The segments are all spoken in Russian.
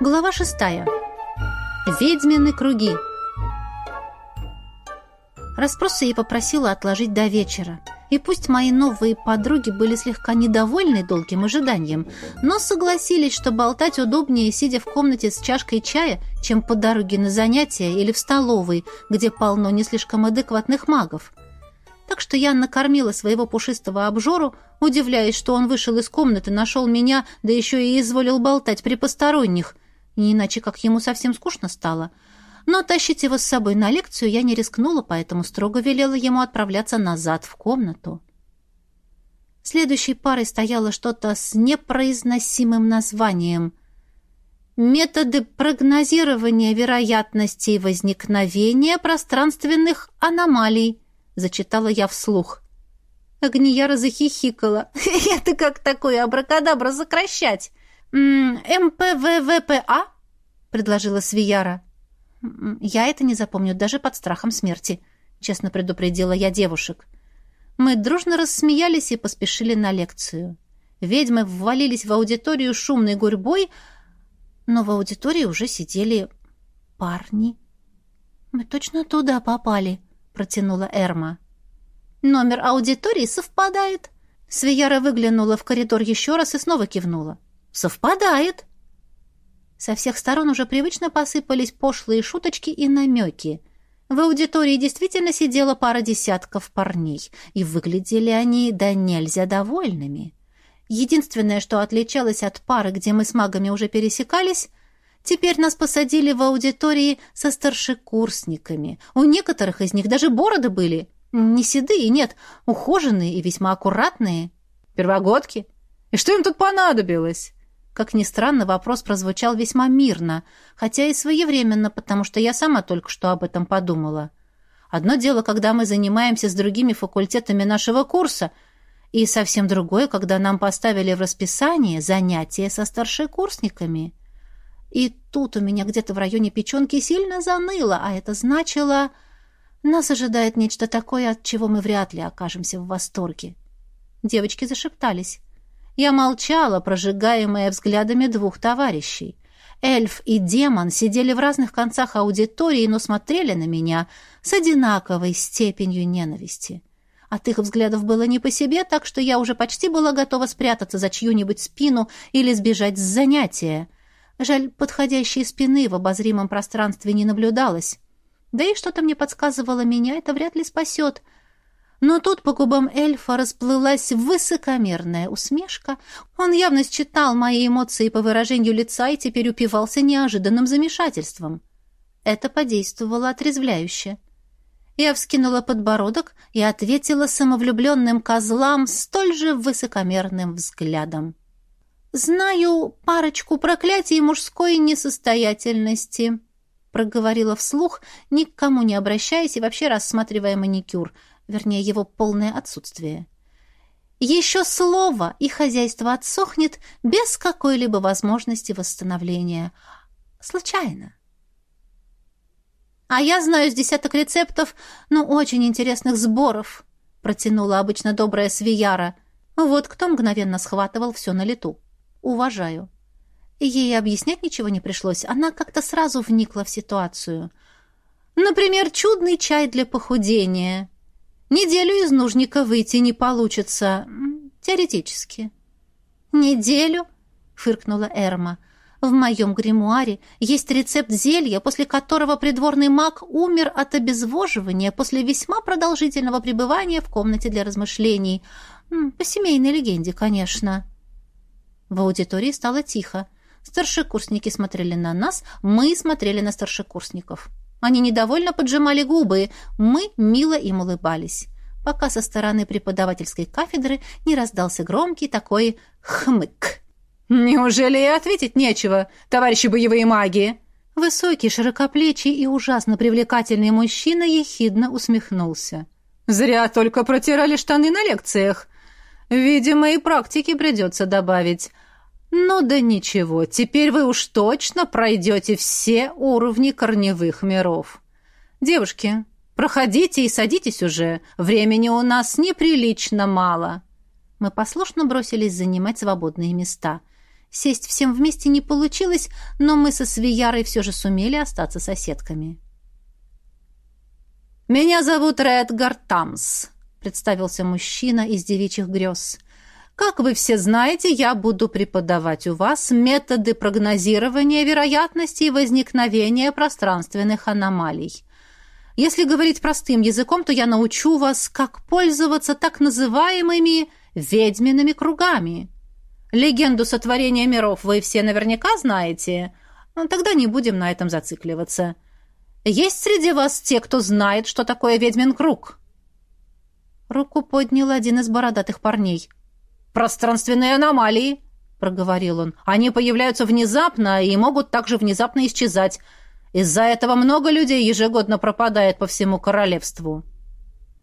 Глава шестая. Ведьмины круги. Расспросы я попросила отложить до вечера. И пусть мои новые подруги были слегка недовольны долгим ожиданием, но согласились, что болтать удобнее, сидя в комнате с чашкой чая, чем по дороге на занятия или в столовой, где полно не слишком адекватных магов. Так что я накормила своего пушистого обжору, удивляясь, что он вышел из комнаты, нашел меня, да еще и изволил болтать при посторонних, не иначе как ему совсем скучно стало. Но тащить его с собой на лекцию я не рискнула, поэтому строго велела ему отправляться назад в комнату. Следующей парой стояло что-то с непроизносимым названием «Методы прогнозирования вероятностей возникновения пространственных аномалий», зачитала я вслух. Агнияра захихикала. «Это как такое абракадабра сокращать?» «МПВВПА?» — предложила Свияра. «Я это не запомню даже под страхом смерти», — честно предупредила я девушек. Мы дружно рассмеялись и поспешили на лекцию. Ведьмы ввалились в аудиторию шумной гурьбой, но в аудитории уже сидели парни. «Мы точно туда попали», — протянула Эрма. «Номер аудитории совпадает». Свияра выглянула в коридор еще раз и снова кивнула. «Совпадает!» Со всех сторон уже привычно посыпались пошлые шуточки и намеки. В аудитории действительно сидела пара десятков парней, и выглядели они да нельзя довольными. Единственное, что отличалось от пары, где мы с магами уже пересекались, теперь нас посадили в аудитории со старшекурсниками. У некоторых из них даже бороды были. Не седые, нет, ухоженные и весьма аккуратные. «Первогодки? И что им тут понадобилось?» Как ни странно, вопрос прозвучал весьма мирно, хотя и своевременно, потому что я сама только что об этом подумала. Одно дело, когда мы занимаемся с другими факультетами нашего курса, и совсем другое, когда нам поставили в расписание занятия со старшекурсниками. И тут у меня где-то в районе печенки сильно заныло, а это значило... Нас ожидает нечто такое, от чего мы вряд ли окажемся в восторге. Девочки зашептались. Я молчала, прожигаемая взглядами двух товарищей. Эльф и демон сидели в разных концах аудитории, но смотрели на меня с одинаковой степенью ненависти. От их взглядов было не по себе, так что я уже почти была готова спрятаться за чью-нибудь спину или сбежать с занятия. Жаль, подходящей спины в обозримом пространстве не наблюдалось. Да и что-то мне подсказывало, меня это вряд ли спасет — но тут по губам эльфа расплылась высокомерная усмешка. Он явно считал мои эмоции по выражению лица и теперь упивался неожиданным замешательством. Это подействовало отрезвляюще. Я вскинула подбородок и ответила самовлюбленным козлам столь же высокомерным взглядом. «Знаю парочку проклятий мужской несостоятельности», — проговорила вслух, ни к кому не обращаясь и вообще рассматривая маникюр — вернее, его полное отсутствие. Еще слово, и хозяйство отсохнет без какой-либо возможности восстановления. Случайно. А я знаю с десяток рецептов, ну, очень интересных сборов, протянула обычно добрая Свияра. Вот кто мгновенно схватывал все на лету. Уважаю. Ей объяснять ничего не пришлось, она как-то сразу вникла в ситуацию. Например, чудный чай для похудения. Неделю из нужника выйти не получится. Теоретически. «Неделю?» — фыркнула Эрма. «В моем гримуаре есть рецепт зелья, после которого придворный маг умер от обезвоживания после весьма продолжительного пребывания в комнате для размышлений. По семейной легенде, конечно». В аудитории стало тихо. Старшекурсники смотрели на нас, мы смотрели на старшекурсников. Они недовольно поджимали губы, мы мило им улыбались, пока со стороны преподавательской кафедры не раздался громкий такой хмык. «Неужели и ответить нечего, товарищи боевые маги?» Высокий, широкоплечий и ужасно привлекательный мужчина ехидно усмехнулся. «Зря только протирали штаны на лекциях. Видимо, и практики придется добавить. «Ну да ничего, теперь вы уж точно пройдете все уровни корневых миров. Девушки, проходите и садитесь уже, времени у нас неприлично мало». Мы послушно бросились занимать свободные места. Сесть всем вместе не получилось, но мы со Свиярой все же сумели остаться соседками. «Меня зовут Редгар Тамс», — представился мужчина из девичьих грез. «Как вы все знаете, я буду преподавать у вас методы прогнозирования вероятности возникновения пространственных аномалий. Если говорить простым языком, то я научу вас, как пользоваться так называемыми ведьмиными кругами». Легенду сотворения миров вы все наверняка знаете. Ну, тогда не будем на этом зацикливаться. Есть среди вас те, кто знает, что такое ведьмин круг?» Руку поднял один из бородатых парней. «Пространственные аномалии», — проговорил он. «Они появляются внезапно и могут также внезапно исчезать. Из-за этого много людей ежегодно пропадает по всему королевству».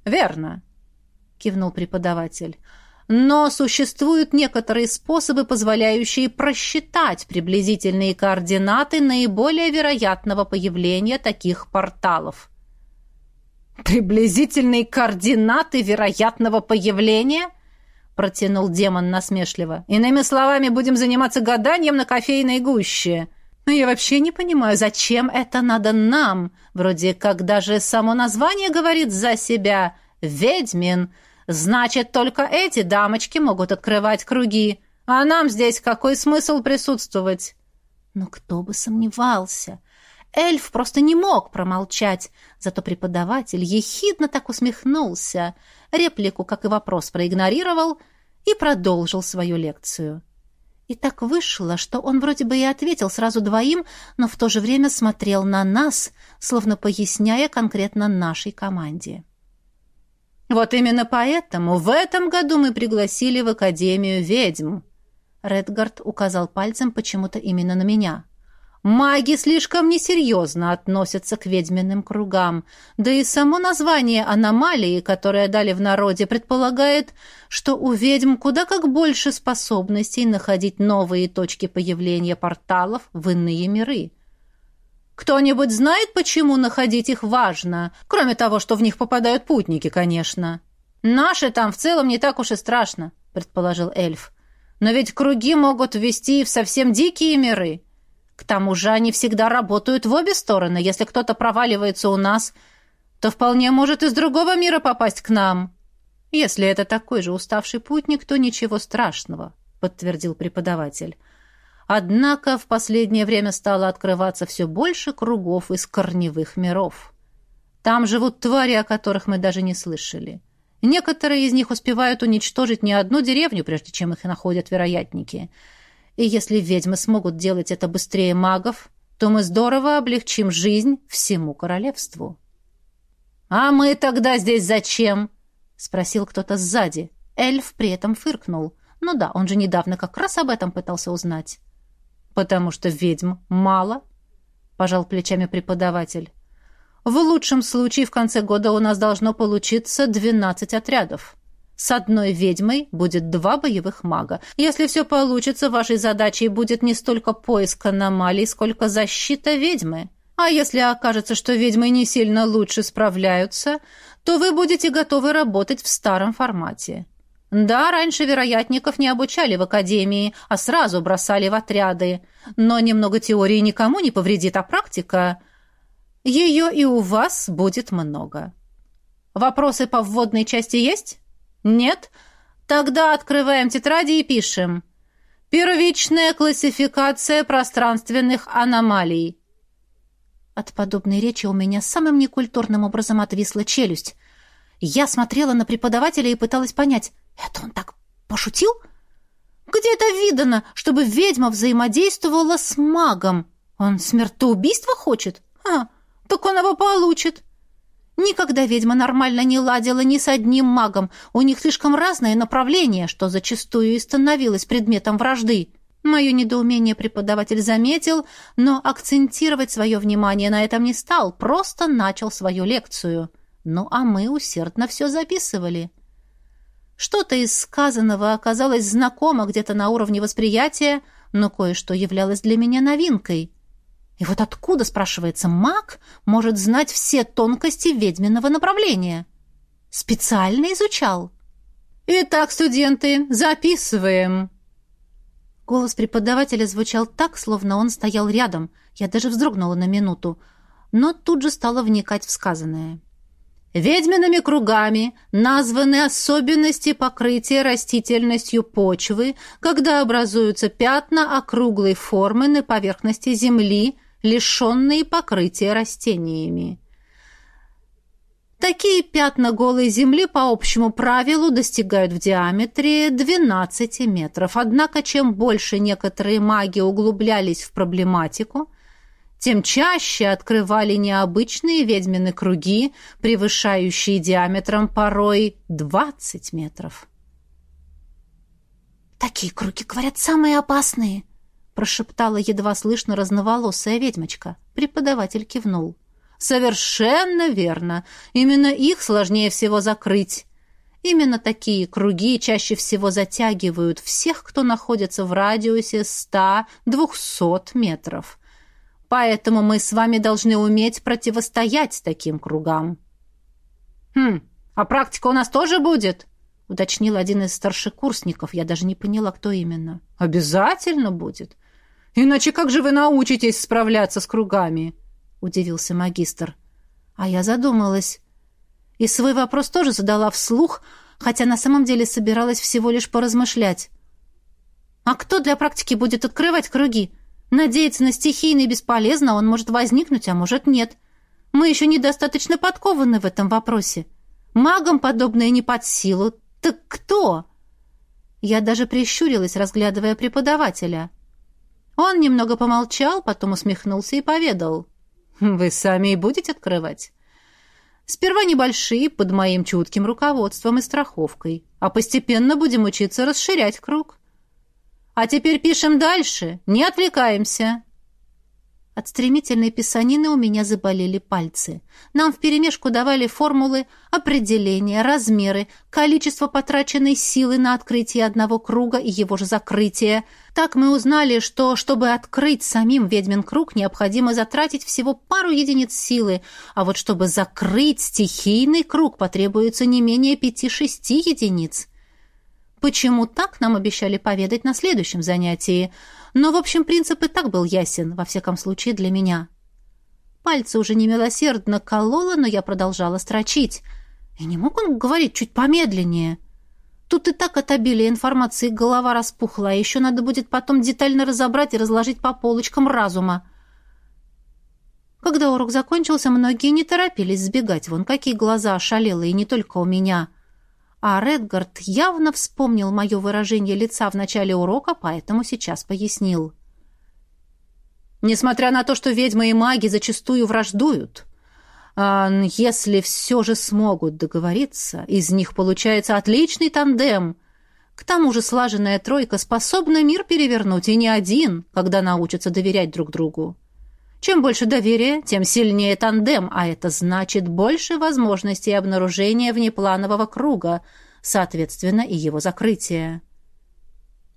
«Верно», — кивнул преподаватель. Но существуют некоторые способы, позволяющие просчитать приблизительные координаты наиболее вероятного появления таких порталов. «Приблизительные координаты вероятного появления?» Протянул демон насмешливо. «Иными словами, будем заниматься гаданием на кофейной гуще». Но я вообще не понимаю, зачем это надо нам? Вроде как даже само название говорит за себя. «Ведьмин». Значит, только эти дамочки могут открывать круги. А нам здесь какой смысл присутствовать? Но кто бы сомневался. Эльф просто не мог промолчать. Зато преподаватель ехидно так усмехнулся. Реплику, как и вопрос, проигнорировал и продолжил свою лекцию. И так вышло, что он вроде бы и ответил сразу двоим, но в то же время смотрел на нас, словно поясняя конкретно нашей команде. Вот именно поэтому в этом году мы пригласили в Академию ведьм. Редгард указал пальцем почему-то именно на меня. Маги слишком несерьезно относятся к ведьминым кругам, да и само название аномалии, которое дали в народе, предполагает, что у ведьм куда как больше способностей находить новые точки появления порталов в иные миры. Кто-нибудь знает, почему находить их важно? Кроме того, что в них попадают путники, конечно. Наши там в целом не так уж и страшно, предположил эльф. Но ведь круги могут ввести в совсем дикие миры. К тому же они всегда работают в обе стороны. Если кто-то проваливается у нас, то вполне может из другого мира попасть к нам. Если это такой же уставший путник, то ничего страшного, подтвердил преподаватель. Однако в последнее время стало открываться все больше кругов из корневых миров. Там живут твари, о которых мы даже не слышали. Некоторые из них успевают уничтожить не одну деревню, прежде чем их находят вероятники. И если ведьмы смогут делать это быстрее магов, то мы здорово облегчим жизнь всему королевству. «А мы тогда здесь зачем?» — спросил кто-то сзади. Эльф при этом фыркнул. Ну да, он же недавно как раз об этом пытался узнать. «Потому что ведьм мало», — пожал плечами преподаватель. «В лучшем случае в конце года у нас должно получиться двенадцать отрядов. С одной ведьмой будет два боевых мага. Если все получится, вашей задачей будет не столько поиск аномалий, сколько защита ведьмы. А если окажется, что ведьмы не сильно лучше справляются, то вы будете готовы работать в старом формате. Да, раньше вероятников не обучали в академии, а сразу бросали в отряды. Но немного теории никому не повредит, а практика... Ее и у вас будет много. Вопросы по вводной части есть? Нет? Тогда открываем тетради и пишем. Первичная классификация пространственных аномалий. От подобной речи у меня самым некультурным образом отвисла челюсть. Я смотрела на преподавателя и пыталась понять, это он так пошутил? Где это видано, чтобы ведьма взаимодействовала с магом? Он смертоубийства хочет? А, так он его получит. Никогда ведьма нормально не ладила ни с одним магом. У них слишком разное направление, что зачастую и становилось предметом вражды. Мое недоумение преподаватель заметил, но акцентировать свое внимание на этом не стал, просто начал свою лекцию. Ну, а мы усердно все записывали. Что-то из сказанного оказалось знакомо где-то на уровне восприятия, но кое-что являлось для меня новинкой. И вот откуда, спрашивается, маг может знать все тонкости ведьминого направления? Специально изучал. «Итак, студенты, записываем!» Голос преподавателя звучал так, словно он стоял рядом. Я даже вздрогнула на минуту, но тут же стала вникать в сказанное. Ведьмиными кругами названы особенности покрытия растительностью почвы, когда образуются пятна округлой формы на поверхности земли, лишенные покрытия растениями. Такие пятна голой земли по общему правилу достигают в диаметре 12 метров. Однако, чем больше некоторые маги углублялись в проблематику, тем чаще открывали необычные ведьмины круги, превышающие диаметром порой 20 метров. «Такие круги, говорят, самые опасные», — прошептала едва слышно разноволосая ведьмочка. Преподаватель кивнул. Совершенно верно. Именно их сложнее всего закрыть. Именно такие круги чаще всего затягивают всех, кто находится в радиусе 100-200 метров. Поэтому мы с вами должны уметь противостоять таким кругам. «Хм, а практика у нас тоже будет?» — уточнил один из старшекурсников. Я даже не поняла, кто именно. «Обязательно будет. Иначе как же вы научитесь справляться с кругами?» — удивился магистр. А я задумалась. И свой вопрос тоже задала вслух, хотя на самом деле собиралась всего лишь поразмышлять. «А кто для практики будет открывать круги? Надеяться на стихийный бесполезно, он может возникнуть, а может нет. Мы еще недостаточно подкованы в этом вопросе. Магам подобное не под силу. Так кто?» Я даже прищурилась, разглядывая преподавателя. Он немного помолчал, потом усмехнулся и поведал. Вы сами и будете открывать? Сперва небольшие, под моим чутким руководством и страховкой, а постепенно будем учиться расширять круг. А теперь пишем дальше, не отвлекаемся. От стремительной писанины у меня заболели пальцы. Нам вперемешку давали формулы, определения, размеры, количество потраченной силы на открытие одного круга и его же закрытие. Так мы узнали, что, чтобы открыть самим ведьмин круг, необходимо затратить всего пару единиц силы, а вот чтобы закрыть стихийный круг, потребуется не менее пяти-шести единиц. Почему так, нам обещали поведать на следующем занятии – но, в общем, принцип и так был ясен, во всяком случае для меня. Пальцы уже немилосердно кололо, но я продолжала строчить. И не мог он говорить чуть помедленнее. Тут и так от обилия информации голова распухла, а еще надо будет потом детально разобрать и разложить по полочкам разума. Когда урок закончился, многие не торопились сбегать. Вон какие глаза ошалелые, не только у меня. А Редгард явно вспомнил мое выражение лица в начале урока, поэтому сейчас пояснил. Несмотря на то, что ведьмы и маги зачастую враждуют, а если все же смогут договориться, из них получается отличный тандем. К тому же слаженная тройка способна мир перевернуть, и не один, когда научатся доверять друг другу. Чем больше доверия, тем сильнее тандем, а это значит больше возможностей обнаружения внепланового круга, соответственно, и его закрытия.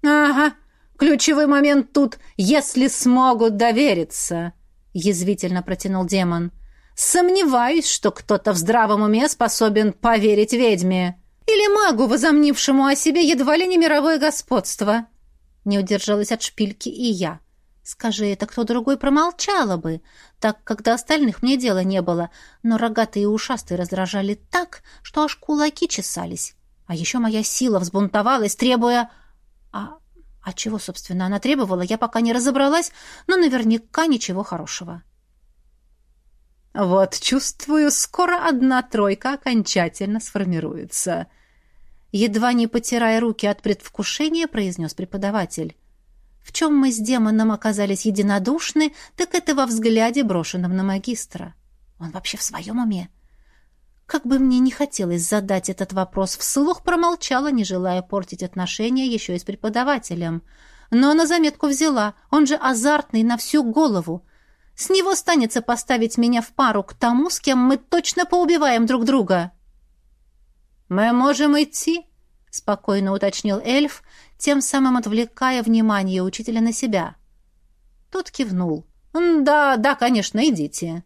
«Ага, ключевой момент тут, если смогут довериться», — язвительно протянул демон. «Сомневаюсь, что кто-то в здравом уме способен поверить ведьме. Или магу, возомнившему о себе едва ли не мировое господство». Не удержалась от шпильки и я. Скажи это кто другой, промолчала бы, так как до остальных мне дела не было, но рогатые и ушастые раздражали так, что аж кулаки чесались. А еще моя сила взбунтовалась, требуя... А, а чего, собственно, она требовала, я пока не разобралась, но наверняка ничего хорошего. «Вот, чувствую, скоро одна тройка окончательно сформируется», едва не потирая руки от предвкушения, произнес преподаватель. В чем мы с демоном оказались единодушны, так это во взгляде, брошенном на магистра. Он вообще в своем уме? Как бы мне не хотелось задать этот вопрос, вслух промолчала, не желая портить отношения еще и с преподавателем. Но на заметку взяла, он же азартный на всю голову. С него станется поставить меня в пару к тому, с кем мы точно поубиваем друг друга. «Мы можем идти?» — спокойно уточнил эльф, тем самым отвлекая внимание учителя на себя. Тот кивнул. «Да, да, конечно, идите».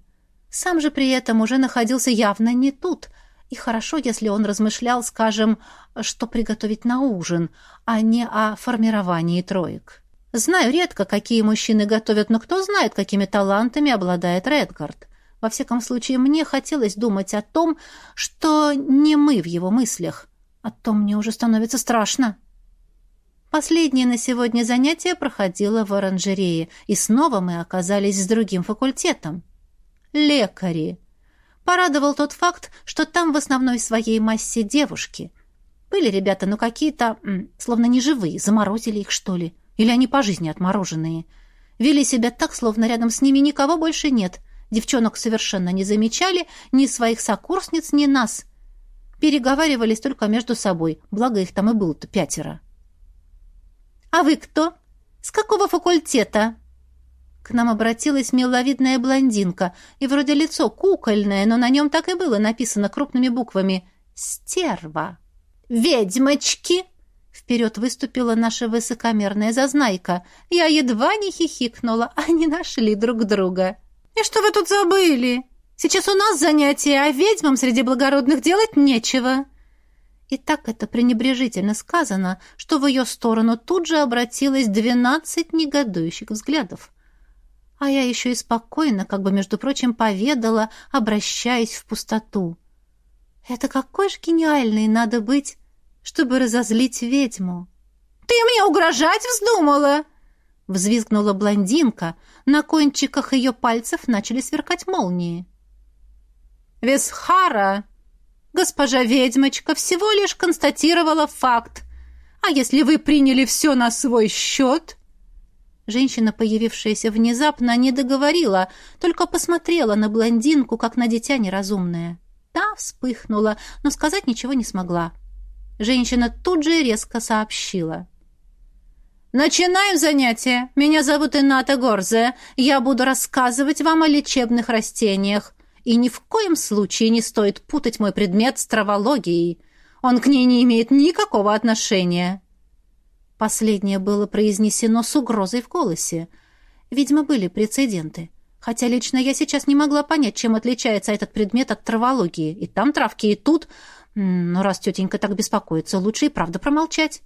Сам же при этом уже находился явно не тут, и хорошо, если он размышлял, скажем, что приготовить на ужин, а не о формировании троек. Знаю редко, какие мужчины готовят, но кто знает, какими талантами обладает Редгард. Во всяком случае, мне хотелось думать о том, что не мы в его мыслях. А то мне уже становится страшно. Последнее на сегодня занятие проходило в оранжерее, и снова мы оказались с другим факультетом. Лекари. Порадовал тот факт, что там в основной своей массе девушки. Были ребята, ну какие-то, словно неживые, заморозили их, что ли. Или они по жизни отмороженные. Вели себя так, словно рядом с ними никого больше нет. Девчонок совершенно не замечали, ни своих сокурсниц, ни нас. Переговаривались только между собой, благо их там и было-то пятеро. «А вы кто? С какого факультета?» К нам обратилась миловидная блондинка, и вроде лицо кукольное, но на нем так и было написано крупными буквами «Стерва». «Ведьмочки!» Вперед выступила наша высокомерная зазнайка. Я едва не хихикнула, они нашли друг друга. «И что вы тут забыли? Сейчас у нас занятия, а ведьмам среди благородных делать нечего». И так это пренебрежительно сказано, что в ее сторону тут же обратилось двенадцать негодующих взглядов. А я еще и спокойно, как бы, между прочим, поведала, обращаясь в пустоту. Это какой же гениальный надо быть, чтобы разозлить ведьму. «Ты мне угрожать вздумала?» Взвизгнула блондинка, на кончиках ее пальцев начали сверкать молнии. «Весхара!» Госпожа ведьмочка всего лишь констатировала факт. А если вы приняли все на свой счет...» Женщина, появившаяся внезапно, не договорила, только посмотрела на блондинку, как на дитя неразумное. Та вспыхнула, но сказать ничего не смогла. Женщина тут же резко сообщила. «Начинаем занятие. Меня зовут Ината Горзе. Я буду рассказывать вам о лечебных растениях и ни в коем случае не стоит путать мой предмет с травологией. Он к ней не имеет никакого отношения». Последнее было произнесено с угрозой в голосе. Видимо, были прецеденты. Хотя лично я сейчас не могла понять, чем отличается этот предмет от травологии. И там травки, и тут... Но раз тетенька так беспокоится, лучше и правда промолчать.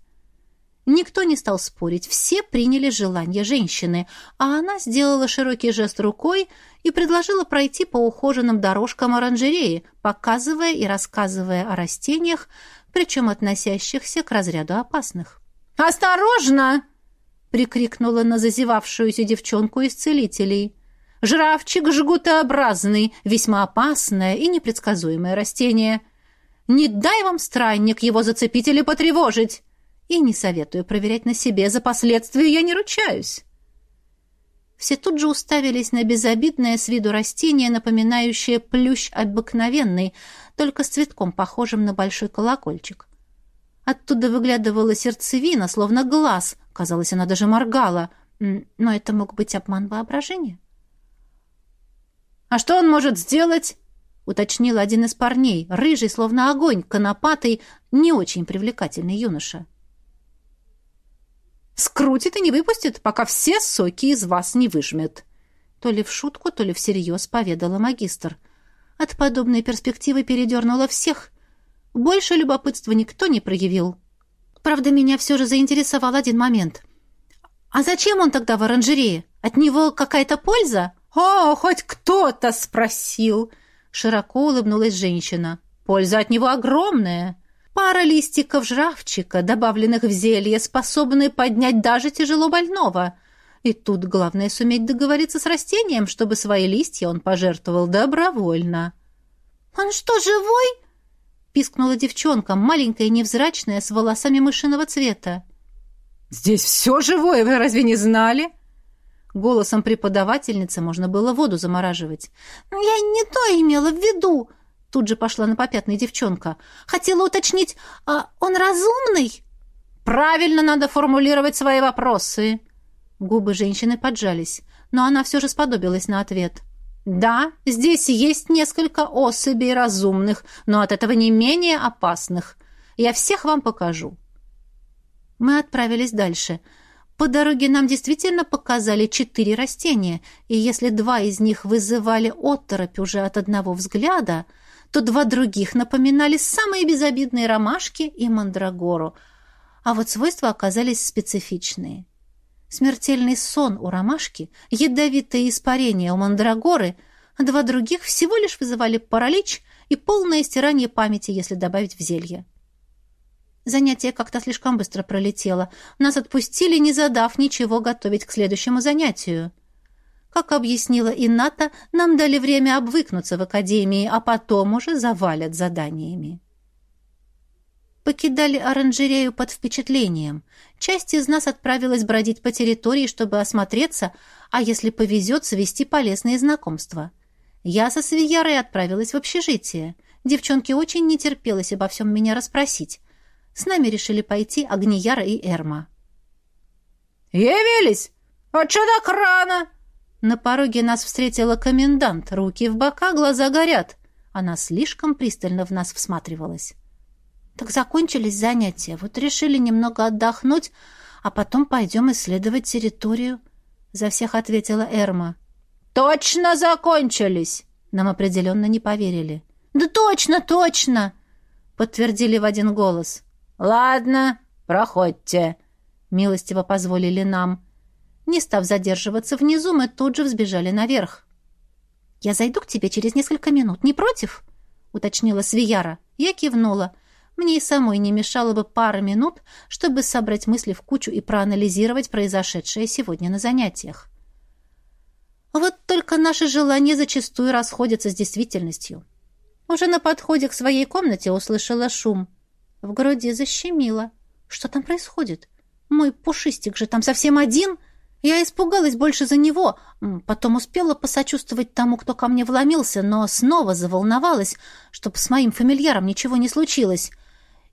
Никто не стал спорить, все приняли желание женщины, а она сделала широкий жест рукой и предложила пройти по ухоженным дорожкам оранжереи, показывая и рассказывая о растениях, причем относящихся к разряду опасных. «Осторожно!» — прикрикнула на зазевавшуюся девчонку из целителей. «Жравчик жгутообразный, весьма опасное и непредсказуемое растение. Не дай вам, странник, его зацепить или потревожить!» И не советую проверять на себе, за последствия я не ручаюсь. Все тут же уставились на безобидное с виду растение, напоминающее плющ обыкновенный, только с цветком, похожим на большой колокольчик. Оттуда выглядывала сердцевина, словно глаз. Казалось, она даже моргала. Но это мог быть обман воображения. «А что он может сделать?» — уточнил один из парней, рыжий, словно огонь, конопатый, не очень привлекательный юноша. Скрутит и не выпустит, пока все соки из вас не выжмет. То ли в шутку, то ли всерьез поведала магистр. От подобной перспективы передернула всех. Больше любопытства никто не проявил. Правда, меня все же заинтересовал один момент. «А зачем он тогда в оранжерее? От него какая-то польза?» «О, хоть кто-то спросил!» Широко улыбнулась женщина. «Польза от него огромная!» Пара листиков жравчика, добавленных в зелье, способны поднять даже тяжело больного. И тут главное суметь договориться с растением, чтобы свои листья он пожертвовал добровольно. «Он что, живой?» — пискнула девчонка, маленькая невзрачная, с волосами мышиного цвета. «Здесь все живое, вы разве не знали?» Голосом преподавательницы можно было воду замораживать. «Я не то имела в виду!» Тут же пошла на попятный девчонка. «Хотела уточнить, а он разумный?» «Правильно надо формулировать свои вопросы!» Губы женщины поджались, но она все же сподобилась на ответ. «Да, здесь есть несколько особей разумных, но от этого не менее опасных. Я всех вам покажу». Мы отправились дальше. По дороге нам действительно показали четыре растения, и если два из них вызывали отторопь уже от одного взгляда, то два других напоминали самые безобидные ромашки и мандрагору, а вот свойства оказались специфичные. Смертельный сон у ромашки, ядовитое испарение у мандрагоры, а два других всего лишь вызывали паралич и полное стирание памяти, если добавить в зелье. Занятие как-то слишком быстро пролетело. Нас отпустили, не задав ничего готовить к следующему занятию. Как объяснила Ината, нам дали время обвыкнуться в академии, а потом уже завалят заданиями. Покидали оранжерею под впечатлением. Часть из нас отправилась бродить по территории, чтобы осмотреться, а если повезет, свести полезные знакомства. Я со Свиярой отправилась в общежитие. Девчонке очень не терпелось обо всем меня расспросить. С нами решили пойти Агнияра и Эрма. «Явились! А чё так рано?» На пороге нас встретила комендант. Руки в бока, глаза горят. Она слишком пристально в нас всматривалась. Так закончились занятия. Вот решили немного отдохнуть, а потом пойдем исследовать территорию. За всех ответила Эрма. Точно закончились. Нам определенно не поверили. Да точно, точно, подтвердили в один голос. Ладно, проходьте. Милостиво позволили нам. Не став задерживаться внизу, мы тут же взбежали наверх. «Я зайду к тебе через несколько минут. Не против?» — уточнила Свияра. Я кивнула. Мне и самой не мешало бы пара минут, чтобы собрать мысли в кучу и проанализировать произошедшее сегодня на занятиях. Вот только наши желания зачастую расходятся с действительностью. Уже на подходе к своей комнате услышала шум. В груди защемило. Что там происходит? Мой пушистик же там совсем один — я испугалась больше за него, потом успела посочувствовать тому, кто ко мне вломился, но снова заволновалась, чтобы с моим фамильяром ничего не случилось.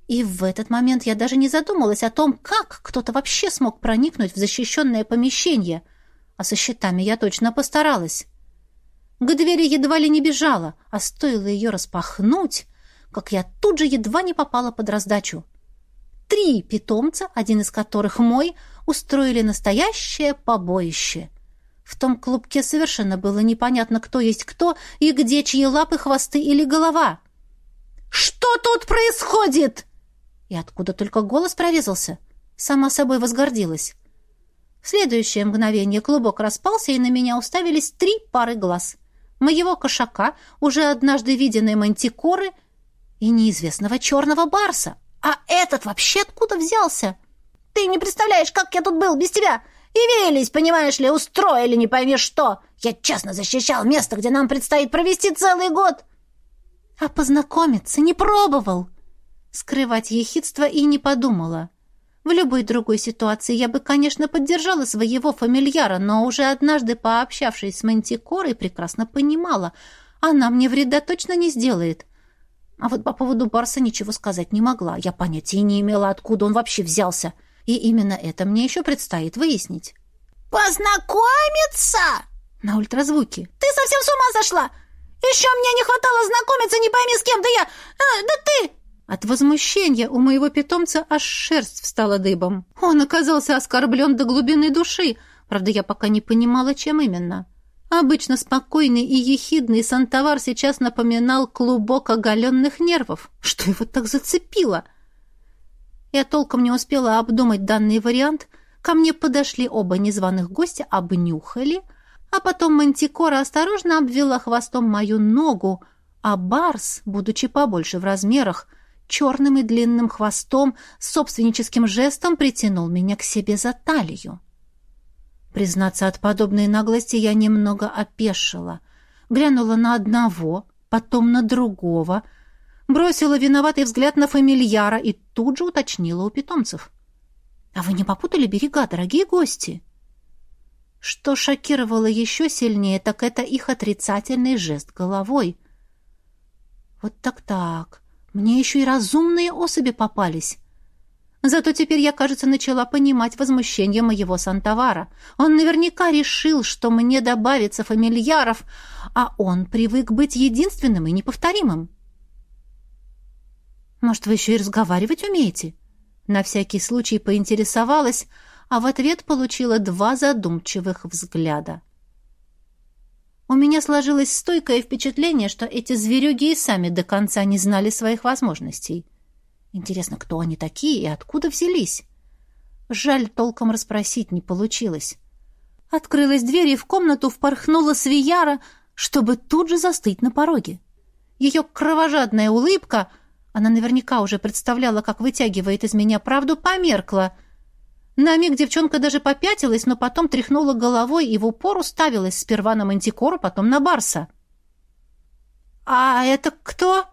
И в этот момент я даже не задумалась о том, как кто-то вообще смог проникнуть в защищенное помещение. А со щитами я точно постаралась. К двери едва ли не бежала, а стоило ее распахнуть, как я тут же едва не попала под раздачу. Три питомца, один из которых мой, устроили настоящее побоище. В том клубке совершенно было непонятно, кто есть кто и где чьи лапы, хвосты или голова. «Что тут происходит?» И откуда только голос прорезался. Сама собой возгордилась. В следующее мгновение клубок распался, и на меня уставились три пары глаз. Моего кошака, уже однажды виденной мантикоры и неизвестного черного барса. А этот вообще откуда взялся? Ты не представляешь, как я тут был без тебя. Явились, понимаешь ли, устроили не пойми что. Я честно защищал место, где нам предстоит провести целый год. А познакомиться не пробовал. Скрывать ехидство и не подумала. В любой другой ситуации я бы, конечно, поддержала своего фамильяра, но уже однажды, пообщавшись с Мантикорой, прекрасно понимала, она мне вреда точно не сделает. А вот по поводу Барса ничего сказать не могла. Я понятия не имела, откуда он вообще взялся. И именно это мне еще предстоит выяснить. «Познакомиться?» На ультразвуке. «Ты совсем с ума сошла? Еще мне не хватало знакомиться не пойми с кем, да я... А, да ты...» От возмущения у моего питомца аж шерсть встала дыбом. Он оказался оскорблен до глубины души. Правда, я пока не понимала, чем именно. Обычно спокойный и ехидный Сантовар сейчас напоминал клубок оголенных нервов. Что его так зацепило? Я толком не успела обдумать данный вариант. Ко мне подошли оба незваных гостя, обнюхали, а потом Мантикора осторожно обвела хвостом мою ногу, а Барс, будучи побольше в размерах, черным и длинным хвостом, собственническим жестом притянул меня к себе за талию. Признаться, от подобной наглости я немного опешила. Глянула на одного, потом на другого, бросила виноватый взгляд на фамильяра и тут же уточнила у питомцев. «А вы не попутали берега, дорогие гости?» Что шокировало еще сильнее, так это их отрицательный жест головой. «Вот так-так, мне еще и разумные особи попались». Зато теперь я, кажется, начала понимать возмущение моего Сантовара. Он наверняка решил, что мне добавится фамильяров, а он привык быть единственным и неповторимым. «Может, вы еще и разговаривать умеете?» На всякий случай поинтересовалась, а в ответ получила два задумчивых взгляда. У меня сложилось стойкое впечатление, что эти зверюги и сами до конца не знали своих возможностей. Интересно, кто они такие и откуда взялись? Жаль, толком расспросить не получилось. Открылась дверь, и в комнату впорхнула Свияра, чтобы тут же застыть на пороге. Ее кровожадная улыбка, она наверняка уже представляла, как вытягивает из меня правду, померкла. На миг девчонка даже попятилась, но потом тряхнула головой и в упор уставилась сперва на Мантикору, потом на Барса. «А это кто?»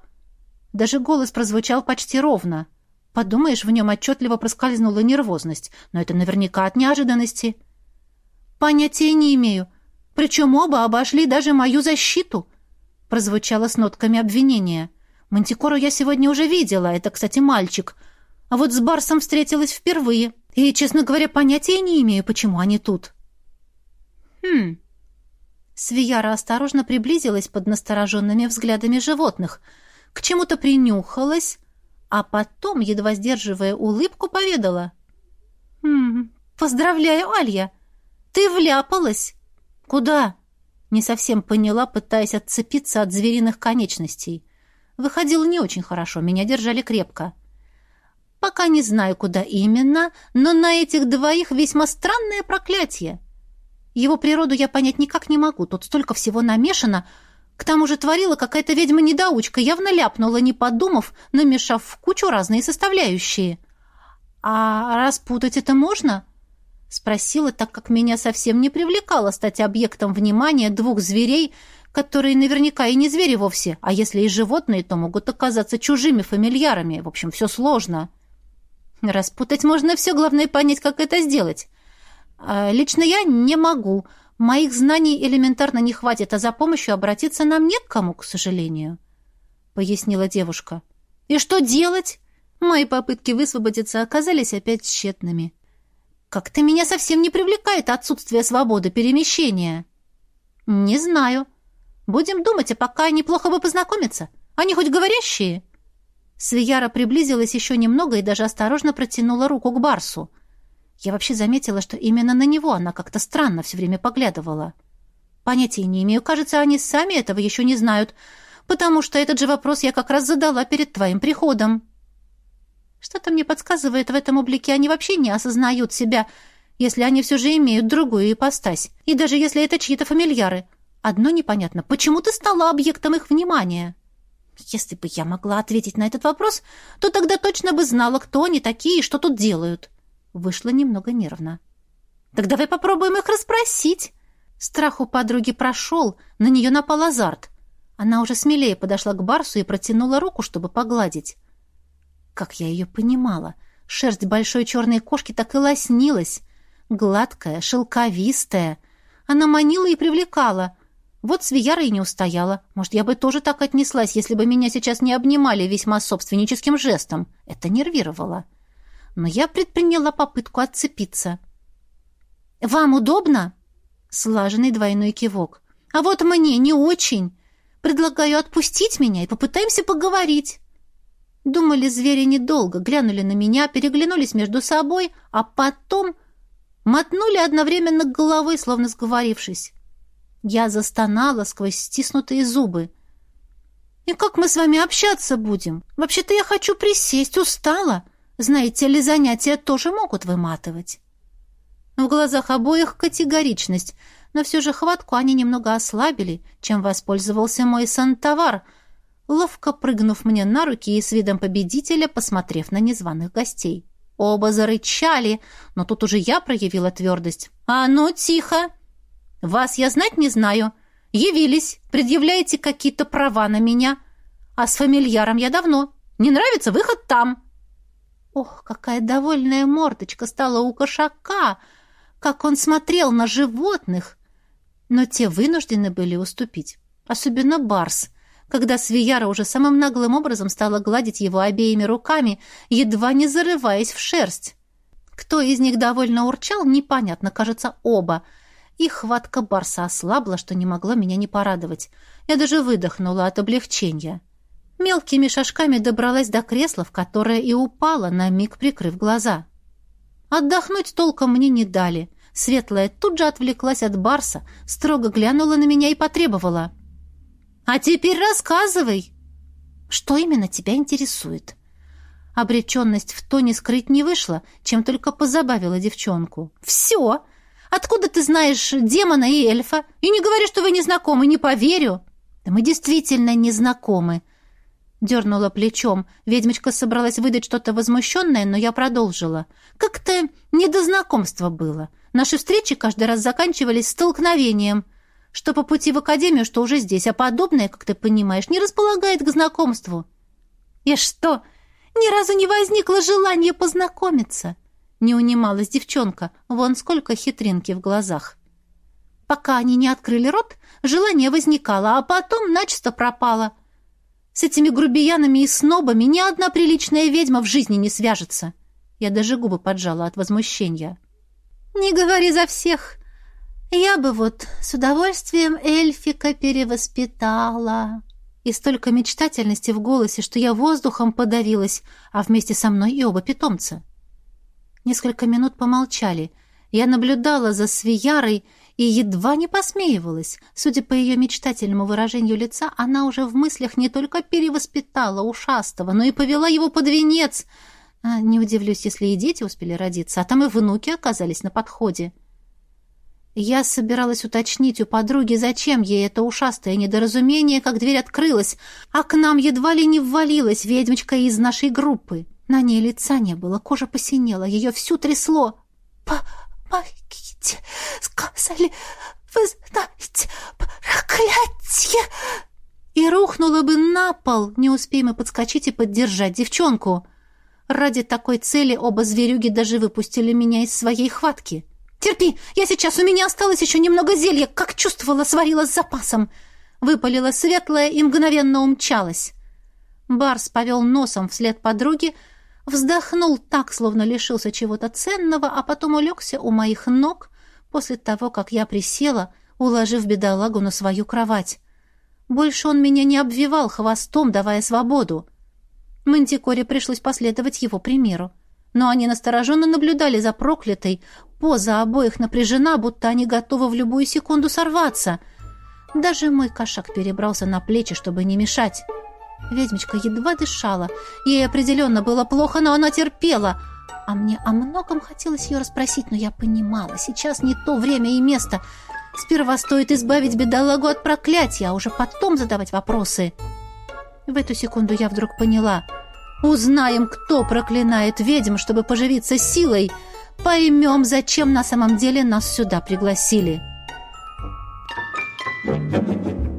Даже голос прозвучал почти ровно. Подумаешь, в нем отчетливо проскользнула нервозность, но это наверняка от неожиданности. «Понятия не имею. Причем оба обошли даже мою защиту», — прозвучало с нотками обвинения. «Мантикору я сегодня уже видела, это, кстати, мальчик. А вот с Барсом встретилась впервые, и, честно говоря, понятия не имею, почему они тут». «Хм...» Свияра осторожно приблизилась под настороженными взглядами животных, к чему-то принюхалась, а потом, едва сдерживая улыбку, поведала. «Хм, поздравляю, Алья! Ты вляпалась!» «Куда?» Не совсем поняла, пытаясь отцепиться от звериных конечностей. Выходило не очень хорошо, меня держали крепко. Пока не знаю, куда именно, но на этих двоих весьма странное проклятие. Его природу я понять никак не могу, тут столько всего намешано, к тому же творила какая-то ведьма-недоучка, явно ляпнула, не подумав, намешав в кучу разные составляющие. «А распутать это можно?» Спросила, так как меня совсем не привлекало стать объектом внимания двух зверей, которые наверняка и не звери вовсе, а если и животные, то могут оказаться чужими фамильярами. В общем, все сложно. Распутать можно все, главное понять, как это сделать. А лично я не могу — Моих знаний элементарно не хватит, а за помощью обратиться нам не к кому, к сожалению», — пояснила девушка. «И что делать?» Мои попытки высвободиться оказались опять тщетными. «Как-то меня совсем не привлекает отсутствие свободы перемещения». «Не знаю. Будем думать, а пока неплохо бы познакомиться. Они хоть говорящие?» Свияра приблизилась еще немного и даже осторожно протянула руку к Барсу — я вообще заметила, что именно на него она как-то странно все время поглядывала. Понятия не имею, кажется, они сами этого еще не знают, потому что этот же вопрос я как раз задала перед твоим приходом. Что-то мне подсказывает, в этом облике они вообще не осознают себя, если они все же имеют другую ипостась, и даже если это чьи-то фамильяры. Одно непонятно, почему ты стала объектом их внимания? Если бы я могла ответить на этот вопрос, то тогда точно бы знала, кто они такие и что тут делают. Вышло немного нервно. «Так давай попробуем их расспросить!» Страх у подруги прошел, на нее напал азарт. Она уже смелее подошла к Барсу и протянула руку, чтобы погладить. Как я ее понимала, шерсть большой черной кошки так и лоснилась. Гладкая, шелковистая. Она манила и привлекала. Вот Свияра и не устояла. Может, я бы тоже так отнеслась, если бы меня сейчас не обнимали весьма собственническим жестом. Это нервировало. — но я предприняла попытку отцепиться. «Вам удобно?» Слаженный двойной кивок. «А вот мне не очень. Предлагаю отпустить меня и попытаемся поговорить». Думали звери недолго, глянули на меня, переглянулись между собой, а потом мотнули одновременно головой, словно сговорившись. Я застонала сквозь стиснутые зубы. «И как мы с вами общаться будем? Вообще-то я хочу присесть, устала. Знаете ли, занятия тоже могут выматывать. В глазах обоих категоричность, но все же хватку они немного ослабили, чем воспользовался мой сантовар, ловко прыгнув мне на руки и с видом победителя, посмотрев на незваных гостей. Оба зарычали, но тут уже я проявила твердость. «А ну, тихо! Вас я знать не знаю. Явились, предъявляете какие-то права на меня. А с фамильяром я давно. Не нравится выход там!» Ох, какая довольная мордочка стала у кошака! Как он смотрел на животных! Но те вынуждены были уступить. Особенно Барс, когда Свияра уже самым наглым образом стала гладить его обеими руками, едва не зарываясь в шерсть. Кто из них довольно урчал, непонятно, кажется, оба. И хватка Барса ослабла, что не могло меня не порадовать. Я даже выдохнула от облегчения. — мелкими шажками добралась до кресла, в которое и упала, на миг прикрыв глаза. Отдохнуть толком мне не дали. Светлая тут же отвлеклась от Барса, строго глянула на меня и потребовала. «А теперь рассказывай!» «Что именно тебя интересует?» Обреченность в тоне скрыть не вышла, чем только позабавила девчонку. «Все! Откуда ты знаешь демона и эльфа? И не говори, что вы не знакомы, не поверю!» «Да мы действительно не знакомы!» Дернула плечом. Ведьмочка собралась выдать что-то возмущенное, но я продолжила. «Как-то не до знакомства было. Наши встречи каждый раз заканчивались столкновением. Что по пути в академию, что уже здесь, а подобное, как ты понимаешь, не располагает к знакомству». «Я что, ни разу не возникло желания познакомиться?» Не унималась девчонка. Вон сколько хитринки в глазах. Пока они не открыли рот, желание возникало, а потом начисто пропало. С этими грубиянами и снобами ни одна приличная ведьма в жизни не свяжется. Я даже губы поджала от возмущения. «Не говори за всех. Я бы вот с удовольствием эльфика перевоспитала». И столько мечтательности в голосе, что я воздухом подавилась, а вместе со мной и оба питомца. Несколько минут помолчали. Я наблюдала за Свиярой и едва не посмеивалась. Судя по ее мечтательному выражению лица, она уже в мыслях не только перевоспитала ушастого, но и повела его под венец. А, не удивлюсь, если и дети успели родиться, а там и внуки оказались на подходе. Я собиралась уточнить у подруги, зачем ей это ушастое недоразумение, как дверь открылась, а к нам едва ли не ввалилась ведьмочка из нашей группы. На ней лица не было, кожа посинела, ее всю трясло. «Помогите! Сказали, вы знаете проклятие!» И рухнула бы на пол, не успеем мы подскочить и поддержать девчонку. Ради такой цели оба зверюги даже выпустили меня из своей хватки. «Терпи! Я сейчас! У меня осталось еще немного зелья! Как чувствовала, сварила с запасом!» Выпалила светлая и мгновенно умчалась. Барс повел носом вслед подруги, вздохнул так, словно лишился чего-то ценного, а потом улегся у моих ног после того, как я присела, уложив бедолагу на свою кровать. Больше он меня не обвивал хвостом, давая свободу. Мантикоре пришлось последовать его примеру но они настороженно наблюдали за проклятой. Поза обоих напряжена, будто они готовы в любую секунду сорваться. Даже мой кошак перебрался на плечи, чтобы не мешать. Ведьмочка едва дышала. Ей определенно было плохо, но она терпела. А мне о многом хотелось ее расспросить, но я понимала, сейчас не то время и место. Сперва стоит избавить бедолагу от проклятия, а уже потом задавать вопросы. В эту секунду я вдруг поняла. Узнаем, кто проклинает ведьм, чтобы поживиться силой. Поймем, зачем на самом деле нас сюда пригласили. Thank you.